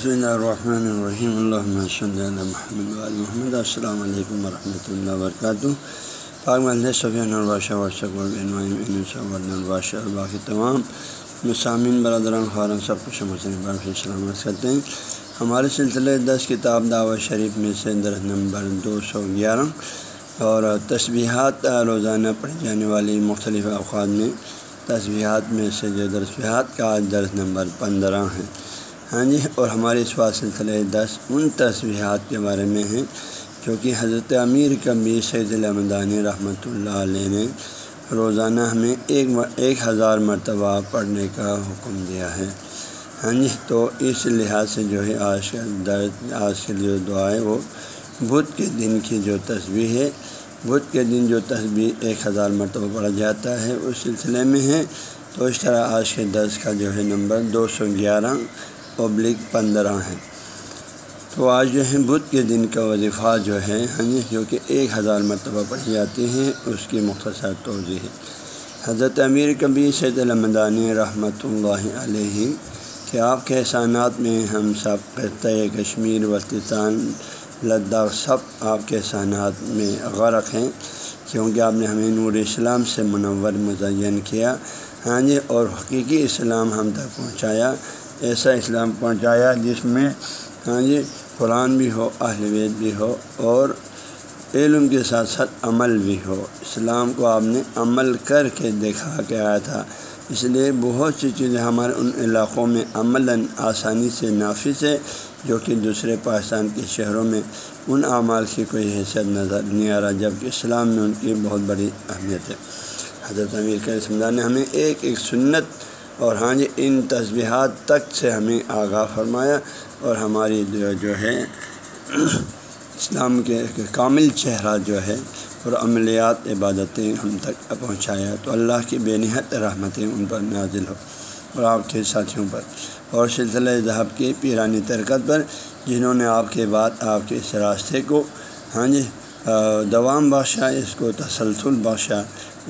بسم اللہ الرحمن الرحیم اللہ صلی اللہ محمد محمد السلام علیکم ورحمۃ اللہ وبرکاتہ پاک مل صفین الباشہ ورثہ الباشہ اور باقی تمام مسامین برادران خارن سب کچھ سلامت کرتے ہیں ہمارے سلسلے دس کتاب دعوت شریف میں سے درخت نمبر دو سو گیارہ اور تسبیحات روزانہ پڑھی جانے والی مختلف اوقات میں تصویحات میں سے جو درسیات کا آج درس نمبر پندرہ ہے ہاں جی اور ہمارے اس بات دس ان تصویحات کے بارے میں ہیں، جو کہ حضرت امیر کبیر سید الحمدانی رحمۃ اللہ علیہ نے روزانہ ہمیں ایک ایک ہزار مرتبہ پڑھنے کا حکم دیا ہے۔ ہاں جی تو اس لحاظ سے جو ہے، آج کا درد آج کے جو دعا ہے وہ، بدھ کے دن کی جو تصویر ہے، بدھ کے دن جو تصویر ایک ہزار مرتبہ پڑھا جاتا ہے، اس سلسلے میں ہے۔ تو اس طرح آج کے درس کا جو ہے نمبر دو سو گیارہ پبلک پندرہ ہے تو آج جو ہے بدھ کے دن کا وظیفہ جو ہے ہاں جی جو کہ ایک ہزار مرتبہ پڑھی جاتی ہیں، اس کی مختصر توضیع ہے حضرت امیر کبی سید المدانی رحمۃ اللہ علیہ، کہ آپ کے احسانات میں ہم سب خطۂ کشمیر وطستان لداخ سب آپ کے احسانات میں غرق ہیں، کیونکہ آپ نے ہمیں نور اسلام سے منور مزین کیا ہاں جی اور حقیقی اسلام ہم تک پہنچایا۔ ایسا اسلام پہنچایا جس میں ہاں جی قرآن بھی ہو، اہل وید بھی ہو اور علم کے ساتھ ساتھ عمل بھی ہو۔ اسلام کو آپ نے عمل کر کے دیکھا کے آیا تھا۔ اس لیے بہت سی چیزیں ہمارے ان علاقوں میں عملاً آسانی سے نافذ ہے، جو کہ دوسرے پاکستان کے شہروں میں ان اعمال کی کوئی حیثیت نظر نہیں آ رہا، جبکہ اسلام میں ان کی بہت بڑی اہمیت ہے۔ حضرت امیر کے اسمدان نے ہمیں ایک ایک سنت اور ہاں جی ان تصبیحات تک سے ہمیں آگاہ فرمایا اور ہماری جو ہے، اسلام کے کامل چہرہ جو ہے اور عملیات، عبادتیں ہم تک پہنچایا۔ تو اللہ کی بے نہت رحمتیں ان پر نازل ہو اور آپ کے ساتھیوں پر۔ اور سلسلہ ذہب کی پیرانی ترکت پر، جنہوں نے آپ کے بعد آپ کے اس راستے کو ہاں جی دوام بادشاہ اس کو تسلسل بادشاہ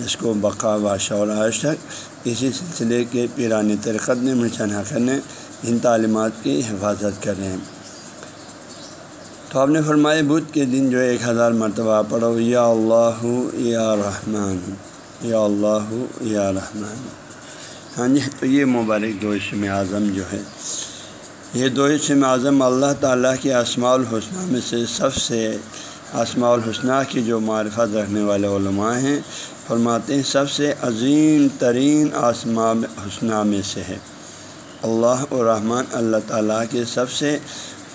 اس کو بقا بادشاہ اور آج تک اسی سلسلے کے پیرانی ترکت نے مچنہ کرنے ان تعلیمات کی حفاظت کر رہے ہیں۔ تو آپ نے فرمائے بدھ کے دن جو ایک ہزار مرتبہ پڑھو، یا اللہ، یا رحمان، یا اللہ، یا رحمان۔ ہاں جی تو یہ مبارک دو اسم اعظم جو ہے، یہ دو اسم اعظم اللہ تعالیٰ کے اسماع الحسنہ میں سے سب سے اسماع الحسنہ کی جو معرفت رکھنے والے علماء ہیں، فرماتے ہیں سب سے عظیم ترین آسماء حسنہ میں سے ہے۔ اللہ الرحمٰن اللہ تعالیٰ کے سب سے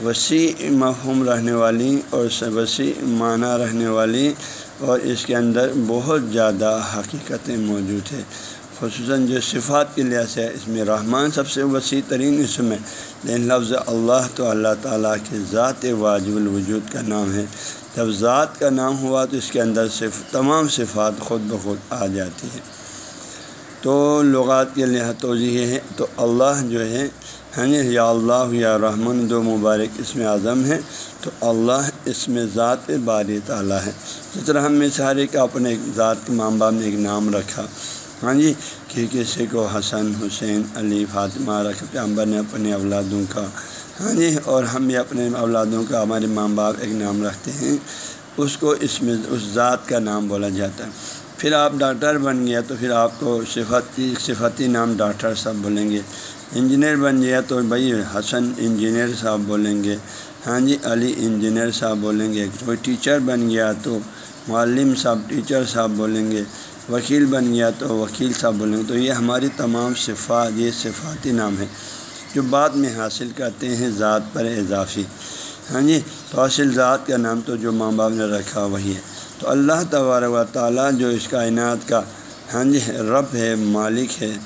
وسیع مفہوم رہنے والی اور وسیع معنی رہنے والی اور اس کے اندر بہت زیادہ حقیقتیں موجود ہے خصوصاً جو صفات کے لحاظ سے اس میں رحمان سب سے وسیع ترین اسم ہے، لیکن لفظ اللہ تو اللہ تعالیٰ کے ذات واجب الوجود کا نام ہے۔ جب ذات کا نام ہوا تو اس کے اندر صرف تمام صفات خود بخود آ جاتی ہے تو لغات کے لحاظ توجہ ہے، تو اللہ جو ہے ہاں جی، یا اللہ یا رحمن دو مبارک اس میں اعظم ہے تو اللہ اس میں ذات باری تعالیٰ ہے۔ جس طرح ہم میں سارے کا اپنے ذات کے ماں باپ نے ایک نام رکھا۔ ہاں جی کہ کسی کو حسن، حسین، علی، فاطمہ، رکھ امبر نے اپنے اولادوں کا ہاں جی اور ہم بھی اپنے اولادوں کا، ہمارے ماں باپ ایک نام رکھتے ہیں، اس کو اس میں، اس ذات کا نام بولا جاتا ہے۔ پھر آپ ڈاکٹر بن گیا تو پھر آپ کو صفتی صفتی نام ڈاکٹر صاحب بولیں گے۔ انجینئر بن گیا تو بھائی حسن انجینئر صاحب بولیں گے۔ ہاں جی علی انجینئر صاحب بولیں گے۔ کوئی ٹیچر بن گیا تو معلم صاحب، ٹیچر صاحب بولیں گے۔ وکیل بن گیا تو وکیل صاحب بولیں گے تو یہ ہماری تمام صفات یہ صفاتی نام ہے جو بعد میں حاصل کرتے ہیں ذات پر اضافی۔ ہاں جی تو اصل ذات کا نام تو جو ماں باپ نے رکھا وہی ہے۔ تو اللہ تبارک و تعالیٰ جو اس کائنات کا ہاں جی رب ہے، مالک ہے،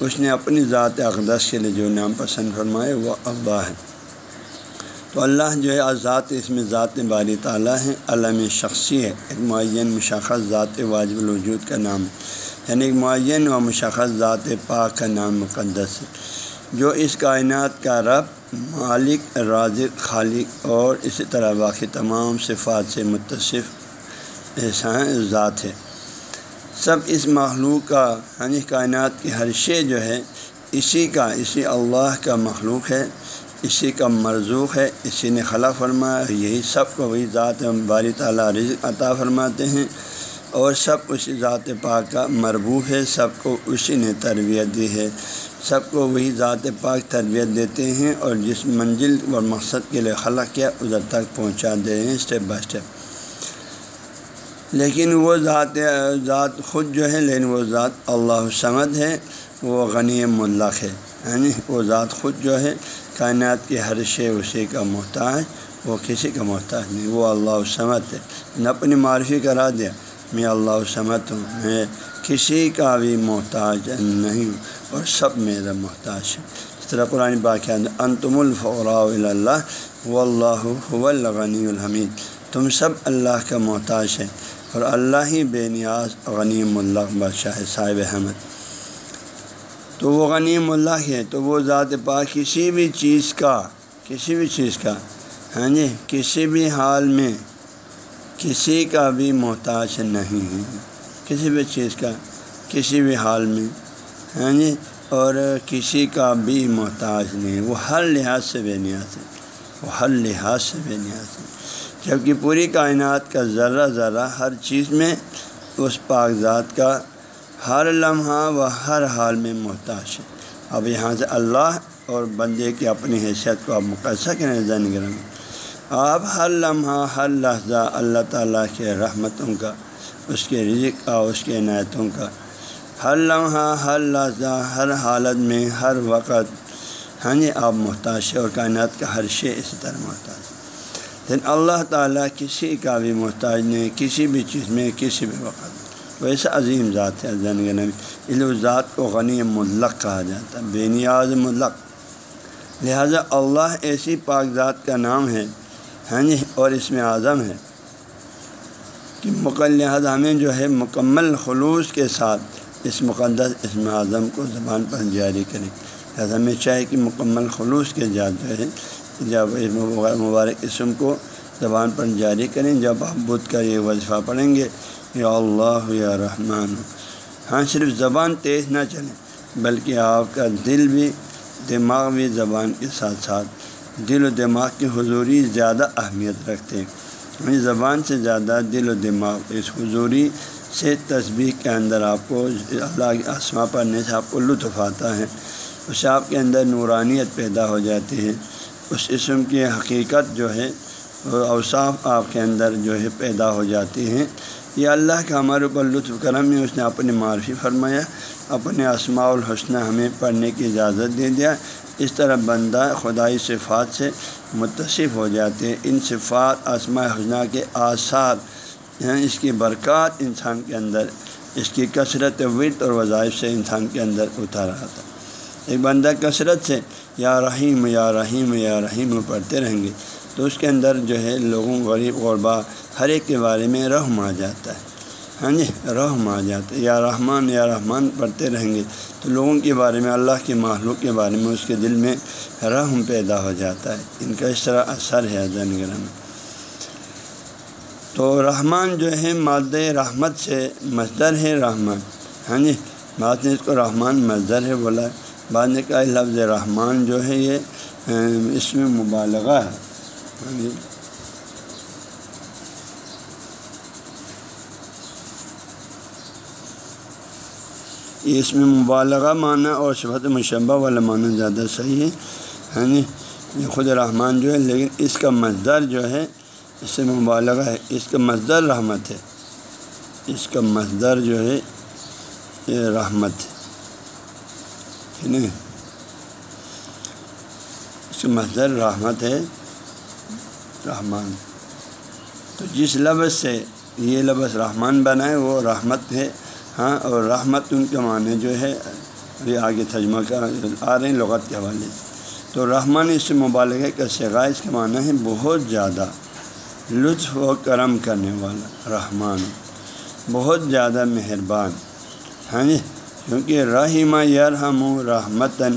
اس نے اپنی ذات اقدس کے لیے جو نام پسند فرمائے، وہ اللہ ہے۔ تو اللہ جو ہے ذات اس میں ذات باری تعالیٰ ہے علم شخصی ہے۔ ایک معین، مشخص ذات واجب الوجود کا نام۔ یعنی ایک معین و مشخص ذات پاک کا نام مقدس ہے۔ جو اس کائنات کا رب، مالک، رازق، خالق اور اسی طرح باقی تمام صفات سے متصف احسان ذات ہے۔ سب اس مخلوق کا یعنی کائنات کی ہر شے جو ہے، اسی کا، اسی اللہ کا مخلوق ہے۔ اسی کا مرزوق ہے، اسی نے خلا فرمایا، یہی سب کو وہی ذات باری تعالیٰ رزق عطا فرماتے ہیں اور سب اسی ذات پاک کا مربوح ہے، سب کو اسی نے تربیت دی ہے۔ سب کو وہی ذات پاک تربیت دیتے ہیں اور جس منزل اور مقصد کے لیے خلا کیا، ادھر تک پہنچا دے ہیں اسٹیپ بائی اسٹیپ لیکن وہ ذات ذات خود جو ہے، لیکن وہ ذات اللہ سمد ہے، وہ غنی ملق ہے۔ یعنی وہ ذات خود جو ہے کائنات کے ہر شے اسی کا محتاج، وہ کسی کا محتاج نہیں، وہ اللہ سمت ہے۔ نے اپنی معرفی کرا دیا۔ میں اللہ سمت ہوں، میں کسی کا بھی محتاج نہیں ہوں اور سب میرا محتاج ہے اس طرح قرآن باقی انتم الفراء اللہ و اللہ غنی الحمید۔ تم سب اللہ کا محتاج ہے اور اللہ ہی بے نیاز غنیم اللہ بادشاہ صاحب احمد تو وہ غنیم اللہ ہے، تو وہ ذات پاک کسی بھی چیز کا، کسی بھی چیز کا ہاں جی کسی بھی حال میں کسی کا بھی محتاج نہیں ہے۔ کسی بھی چیز کا، کسی بھی حال میں ہاں جی اور کسی کا بھی محتاج نہیں وہ ہر لحاظ سے بے نیاز ہے۔ وہ ہر لحاظ سے بے نیاز ہے۔ جبکہ پوری کائنات کا ذرہ ذرہ ہر چیز میں اس پاک ذات کا ہر لمحہ و ہر حال میں محتاج ہے اب یہاں سے اللہ اور بندے کی اپنی حیثیت کو آپ مقصد کریں زین گرم آپ ہر لمحہ، ہر لحظہ اللہ تعالیٰ کے رحمتوں کا، اس کے رزق کا، اس کے عنایتوں کا۔ ہر لمحہ، ہر لحظہ، ہر حالت میں، ہر وقت۔ ہاں جی آپ محتاج ہے اور کائنات کا ہر شے اسی طرح محتاج ہے لیکن اللہ تعالیٰ کسی کا بھی محتاج نہیں، کسی بھی چیز میں، کسی بھی وقت۔ ویسا عظیم ذات ہے، زین نبی۔ اس ذات کو غنی ملق کہا جاتا ہے، بے نیاز ملق لہذا اللہ ایسی پاک ذات کا نام ہے ہاں جی اور اس میں اعظم ہے۔ کہ مکل لہٰذا ہمیں جو ہے مکمل خلوص کے ساتھ اس مقدس اسم اعظم کو زبان پر جاری کریں۔ لہٰذا ہمیں چاہے کہ مکمل خلوص کے ساتھ جو ہے، جب مبارک اسم کو زبان پر جاری کریں، جب آپ بدھ کا یہ وظیفہ پڑھیں گے یا اللہ یا رحمان۔ ہاں صرف زبان تیز نہ چلے، بلکہ آپ کا دل بھی، دماغ بھی زبان کے ساتھ ساتھ دل و دماغ کی حضوری زیادہ اہمیت رکھتے ہیں۔ یعنی زبان سے زیادہ دل و دماغ، اس حضوری سے تصویر کے اندر آپ کو اللہ کے آسما پڑھنے سے آپ کو لطف آتا ہے۔ اس سے آپ کے اندر نورانیت پیدا ہو جاتی ہے۔ اس اسم کی حقیقت جو ہے اوصاف آپ کے اندر جو ہے، پیدا ہو جاتی ہیں۔ یہ اللہ کا ہمارے اوپر لطف کرم میں اس نے اپنی معرفی فرمایا، اپنے اسماع الحسنہ ہمیں پڑھنے کی اجازت دے دیا۔ اس طرح بندہ خدائی صفات سے متصف ہو جاتے ہیں۔ ان صفات اسماء حسنہ کے آثار ہیں۔ اس کی برکات انسان کے اندر، اس کی کثرت ورد اور وظائف سے انسان کے اندر اتارا تھا ایک بندہ کثرت سے یا رحیم یا رحیم یا رحیم پڑھتے رہیں گے تو اس کے اندر جو ہے، لوگوں، غریب، غربا ہر ایک کے بارے میں رحم آ جاتا ہے۔ ہاں جی رحم آ جاتا ہے۔ یا رحمان یا رحمان پڑھتے رہیں گے تو لوگوں کے بارے میں، اللہ کے معلوم کے بارے میں اس کے دل میں رحم پیدا ہو جاتا ہے۔ ان کا اس طرح اثر ہے زین گرہ میں تو رحمان جو ہے ماد رحمت سے مزدر ہے رحمان۔ ہاں جی بات نے اس کو رحمان مزدر ہے بولا۔ بعد نے کہا لفظ رحمان جو ہے، یہ اس میں مبالغہ ہے۔ ہاں جی۔ یعنی اس میں مبالغہ معنی اور صفت مشبہ والا معنی زیادہ صحیح ہے ہاں جی یہ خود رحمان جو ہے، لیکن اس کا مزدر جو ہے، اس سے مبالغہ ہے۔ اس کا مزدر رحمت ہے۔ اس کا مزدر جو ہے، یہ رحمت ہے۔ نہیں اس کا مظر رحمت ہے، رحمان۔ تو جس لفظ سے یہ لفظ رحمان بنائے وہ رحمت ہے۔ ہاں اور رحمت ان کے معنی جو ہے ابھی آگے تجمہ کا آ رہے ہیں لغت کے حوالے سے۔ تو رحمان اس سے مبالغ کا سگا اس کے معنی ہے بہت زیادہ لطف و کرم کرنے والا رحمان۔ بہت زیادہ مہربان۔ ہاں جی کیونکہ رحمہ یرحم رحمتاً،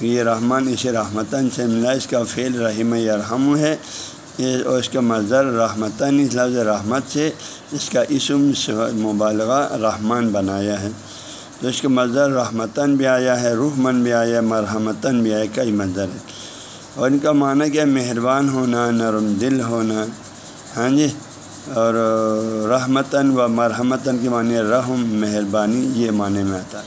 یہ رحمان اسے رحمتاً سے ملا، اس کا فعل رحیم یرحم ہے۔ اور اس کا مظر رحمتاً اس لفظ رحمت سے اس کا اسم مبالغہ رحمان بنایا ہے۔ تو اس کا مظر رحمتاً بھی آیا ہے روح من بھی آیا مرحمتاً بھی آیا کئی مظر ہے اور ان کا معنی کیا مہربان ہونا، نرم دل ہونا۔ ہاں جی؟ اور رحمتاً و مرحمتاً کے معنی رحم، مہربانی، یہ معنی میں آتا ہے۔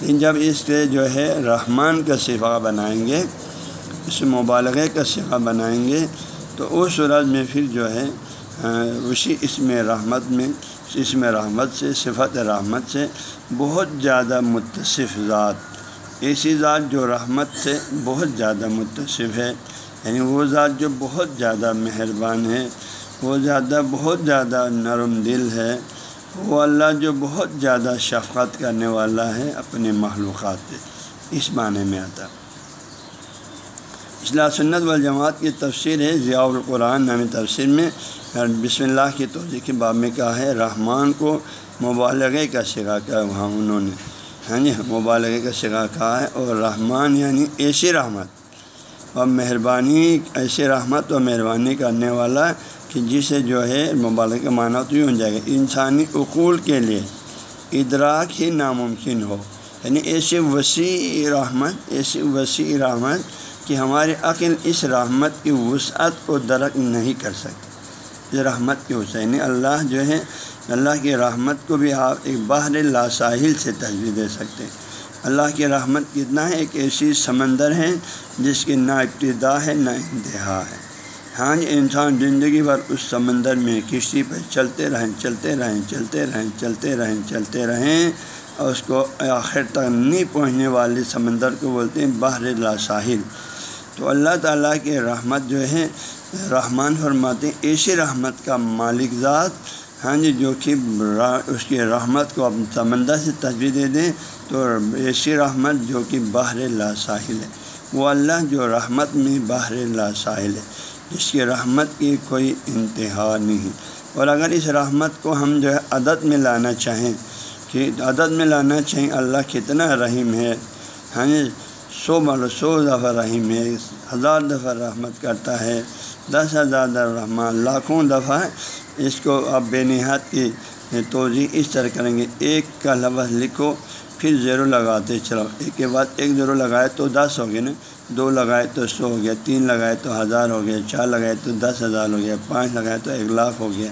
لیکن جب اس کے جو ہے رحمان کا صفحہ بنائیں گے، اس مبالغے کا صفحہ بنائیں گے تو اس صورت میں پھر جو ہے اسی اس میں رحمت میں اس میں رحمت سے، صفت رحمت سے بہت زیادہ متصف ذات، ایسی ذات جو رحمت سے بہت زیادہ متصف ہے یعنی وہ ذات جو بہت زیادہ مہربان ہے، وہ زیادہ بہت زیادہ نرم دل ہے، وہ اللہ جو بہت زیادہ شفقت کرنے والا ہے اپنے معلومات پہ، اس معنی میں آتا۔ اصلاح سنت والجماعت کی تفسیر ہے، ضیاء القرآن نامی تفسیر میں۔ بسم اللہ کی توضیع کے باب میں کہا ہے، رحمان کو مبالغے کا سگا کیا وہاں انہوں نے۔ ہاں جی مبالغے کا سگا کہا ہے اور رحمان یعنی ایسی رحمت۔ اور مہربانی، ایسی رحمت اور مہربانی کرنے والا کہ جسے جو ہے مبالغ کا معنی تو ہی ہو جائے گا، انسانی اقول کے لیے ادراک ہی ناممکن ہو۔ یعنی ایسے وسیع رحمت، ایسی وسیع رحمت کہ ہماری عقل اس رحمت کی وسعت کو درک نہیں کر سکتی یہ رحمت کی وسعت یعنی اللہ جو ہے، اللہ کی رحمت کو بھی آپ ایک باہر لا ساحل سے تجویز دے سکتے ہیں۔ اللہ کی رحمت کتنا ہے؟ ایک ایسی سمندر ہے جس کی نہ ابتدا ہے، نہ انتہا ہے۔ ہاں جی انسان زندگی بھر اس سمندر میں کشتی پہ چلتے رہیں چلتے رہیں چلتے رہیں چلتے رہیں چلتے رہیں اور اس کو آخر تک نہیں پہنچنے والے سمندر کو بولتے ہیں بحر لا ساحل تو اللہ تعالیٰ کے رحمت جو ہے رحمان فرماتے ہیں ایسی رحمت کا مالک ذات ہاں جی جو کہ اس کی رحمت کو اپنے سمندر سے تجویز دے دیں تو ایسی رحمت جو کہ بحر لا ساحل ہے۔ وہ اللہ جو رحمت میں بحر لا ساحل ہے، جس کی رحمت کی کوئی انتہا نہیں۔ اور اگر اس رحمت کو ہم جو ہے عدد میں لانا چاہیں، کہ عدد میں لانا چاہیں، اللہ کتنا رحیم ہے ہاں جی سو مال سو دفعہ رحیم ہے، ہزار دفعہ رحمت کرتا ہے، دس ہزار رحمان لاکھوں دفعہ اس کو آپ بے نہاد کی توضیع اس طرح کریں گے۔ ایک کا لفظ لکھو، پھر زیرو لگاتے چلو۔ ایک کے بعد ایک زیرو لگائے تو دس ہو گئے نا۔ دو لگائے تو سو ہو گیا، تین لگائے تو ہزار ہو گیا، چار لگائے تو دس ہزار ہو گیا، پانچ لگائے تو ایک لاکھ ہو گیا۔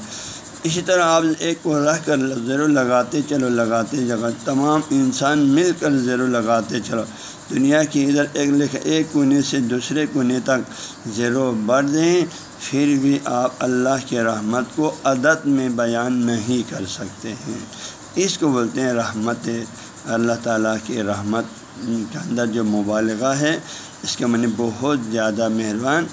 اسی طرح آپ ایک کو رہ کر زیرو لگاتے چلو، لگاتے جگہ، تمام انسان مل کر زیرو لگاتے چلو۔ دنیا کی ادھر ایک لکھ، ایک کونے سے دوسرے کونے تک زیرو بڑھ دیں، پھر بھی آپ اللہ کے رحمت کو عدد میں بیان نہیں کر سکتے ہیں۔ اس کو بولتے ہیں رحمت، اللہ تعالیٰ کی رحمت کے اندر جو مبالغہ ہے، اس کے منی بہت زیادہ مہربان۔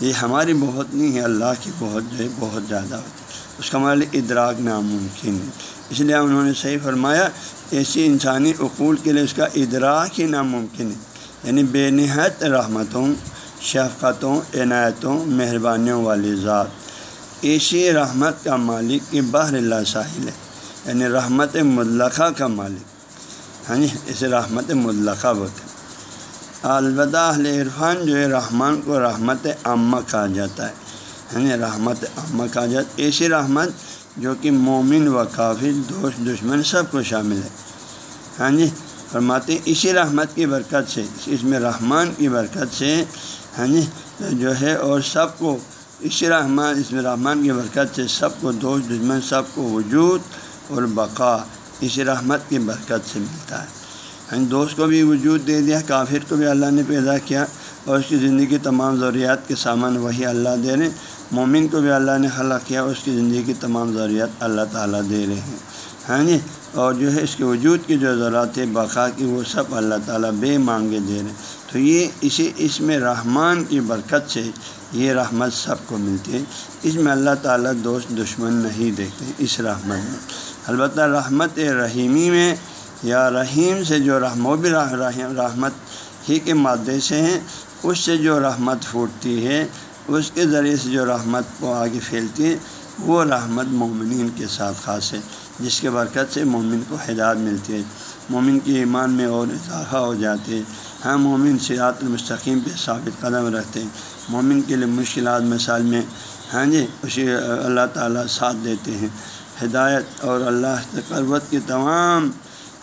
یہ ہماری بہت نہیں ہے، اللہ کی بہت جو ہے، بہت زیادہ ہوتی ہے۔ اس کا مطلب ادراک ناممکن ہے۔ اس لیے انہوں نے صحیح فرمایا، ایسی انسانی اقول کے لیے اس کا ادراک ہی ناممکن ہے۔ یعنی بے نہایت رحمتوں، شفقتوں، عنایتوں، مہربانیوں والی ذات۔ ایسی رحمت کا مالک کی بحر اللہ ساحل ہے۔ یعنی رحمت مطلقہ کا مالک۔ ہاں جی اسے رحمت مطلقہ بولتے ہیں۔ البتہ اہل عرفان جو ہے، رحمان کو رحمت عامہ کہا جاتا ہے۔ یعنی رحمت عامہ کہا جاتا ایسی رحمت جو کہ مومن و کافی دوست، دشمن سب کو شامل ہے۔ ہاں جی فرماتے ہیں اسی رحمت کی برکت سے، اس میں رحمان کی برکت سے ہاں جی جو ہے، اور سب کو اسی رحمان، اس میں رحمان کی برکت سے سب کو دوست، دشمن سب کو وجود اور بقا، اسی رحمت کی برکت سے ملتا ہے۔ یعنی دوست کو بھی وجود دے دیا، کافر کو بھی اللہ نے پیدا کیا۔ اور اس کی زندگی کی تمام ضروریات کے سامان وہی اللہ دے رہے ہیں۔ مومن کو بھی اللہ نے خلق کیا، اس کی زندگی کی تمام ضروریات اللہ تعالیٰ دے رہے ہیں۔ ہاں جی؟ اور جو ہے اس کے وجود کی جو ضرورت ہے، بقا کی، وہ سب اللہ تعالیٰ بے مانگے دے رہے ہیں۔ تو یہ اسی اس میں رحمان کی برکت سے یہ رحمت سب کو ملتی ہے۔ اس میں اللہ تعالیٰ دوست دشمن نہیں دیکھتے اس رحمت میں۔ البتہ رحمت رحیمی میں یا رحیم سے جو رحم و بھی رحمت ہی کے مادے سے ہیں۔ اس سے جو رحمت پھوٹتی ہے، اس کے ذریعے سے جو رحمت کو آگے پھیلتی ہے، وہ رحمت مومنین کے ساتھ خاص ہے، جس کے برکت سے مومن کو ہدایت ملتی ہے۔ مومن کی ایمان میں اور اضافہ ہو جاتے ہیں۔ ہاں مومن سیاحت المستقیم پہ ثابت قدم رکھتے ہیں۔ مومن کے لیے مشکلات مثال میں ہاں جی اسی اللہ تعالیٰ ساتھ دیتے ہیں۔ ہدایت اور اللہ قربت کے تمام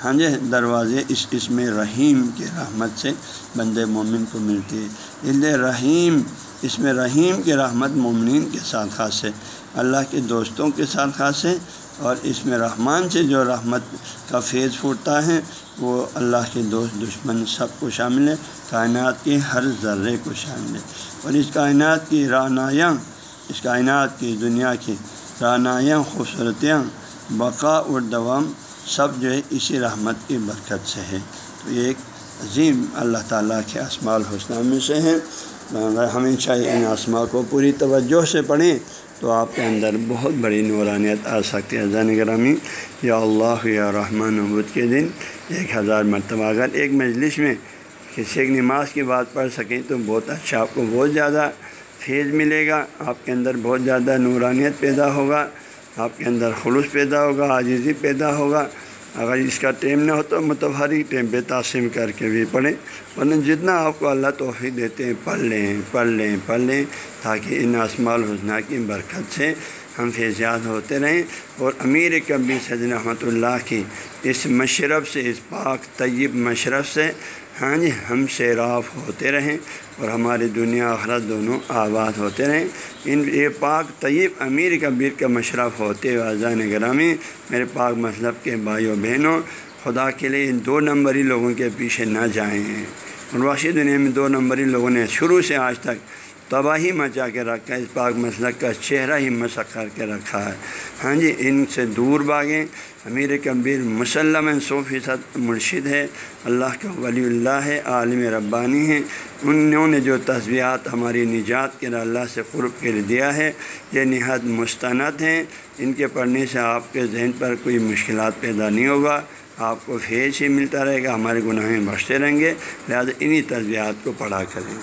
ہاں جی دروازے اس اس میں رحیم کے رحمت سے بند مومن کو ملتی ہے دل رحیم اس میں رحیم کی رحمت مومنین کے ساتھ خاص ہے۔ اللہ کے دوستوں کے ساتھ خاص ہے اور اس میں رحمان سے جو رحمت کا فیض پھوٹتا ہے، وہ اللہ کے دوست، دشمن سب کو شامل ہے۔ کائنات کے ہر ذرے کو شامل ہے۔ اور اس کائنات کی رانایاں اس کائنات کی دنیا کی رانایاں خوبصورتیاں بقا اور دوام سب جو ہے اسی رحمت کی برکت سے ہے تو یہ ایک عظیم اللہ تعالیٰ کے اسماع الحسنہ میں سے ہیں۔ ہمیں چاہیے ان اسماء کو پوری توجہ سے پڑھیں تو آپ کے اندر بہت بڑی نورانیت آ سکتی ہے۔ زین گرامی، یا اللہ یا رحمٰن عبود کے دن ایک ہزار مرتبہ اگر ایک مجلس میں کسی ایک نماز کی بات پڑھ سکیں تو بہت اچھا آپ کو بہت زیادہ فیض ملے گا۔ آپ کے اندر بہت زیادہ نورانیت پیدا ہوگا۔ آپ کے اندر خلوص پیدا ہوگا، عاجزی پیدا ہوگا۔ اگر اس کا ٹیم نہ ہو تو مطلب ٹیم پہ تاثم کر کے بھی پڑھیں۔ ورنہ جتنا آپ کو اللہ توفیق دیتے ہیں، پڑھ لیں پڑھ لیں پڑھ لیں، تاکہ ان اسماع الحسنہ کی برکت سے ہم فیضیات ہوتے رہیں۔ اور امیر کبی سید رحمۃ اللہ کی اس مشرف سے، اس پاک طیب مشرف سے ہاں جی ہم سیراف ہوتے رہیں اور ہماری دنیا آخرت دونوں آباد ہوتے رہیں۔ ان یہ پاک طیب امیر کبیر کا مشرف ہوتے ہوئے گرامی میرے پاک مذہب کے بھائیوں، بہنوں، خدا کے لیے ان دو نمبری لوگوں کے پیچھے نہ جائیں۔ اور واشی دنیا میں دو نمبری لوگوں نے شروع سے آج تک تباہی مچا کے رکھا ہے، اس پاک مسلک کا چہرہ ہی مسق کر کے رکھا ہے۔ ہاں جی ان سے دور باغیں امیر کبیر مسلم سو فیصد مرشد ہے اللہ کا ولی اللہ ہے، عالم ربانی ہے انہوں نے جو تصویرات ہماری نجات کے اللہ سے قرب کے لیے دیا ہے، یہ نہایت مستند ہیں۔ ان کے پڑھنے سے آپ کے ذہن پر کوئی مشکلات پیدا نہیں ہوگا۔ آپ کو فیض ہی ملتا رہے گا، ہمارے گناہیں بخشتے رہیں گے۔ لہٰذا انہی تصویرات کو پڑھا کریں۔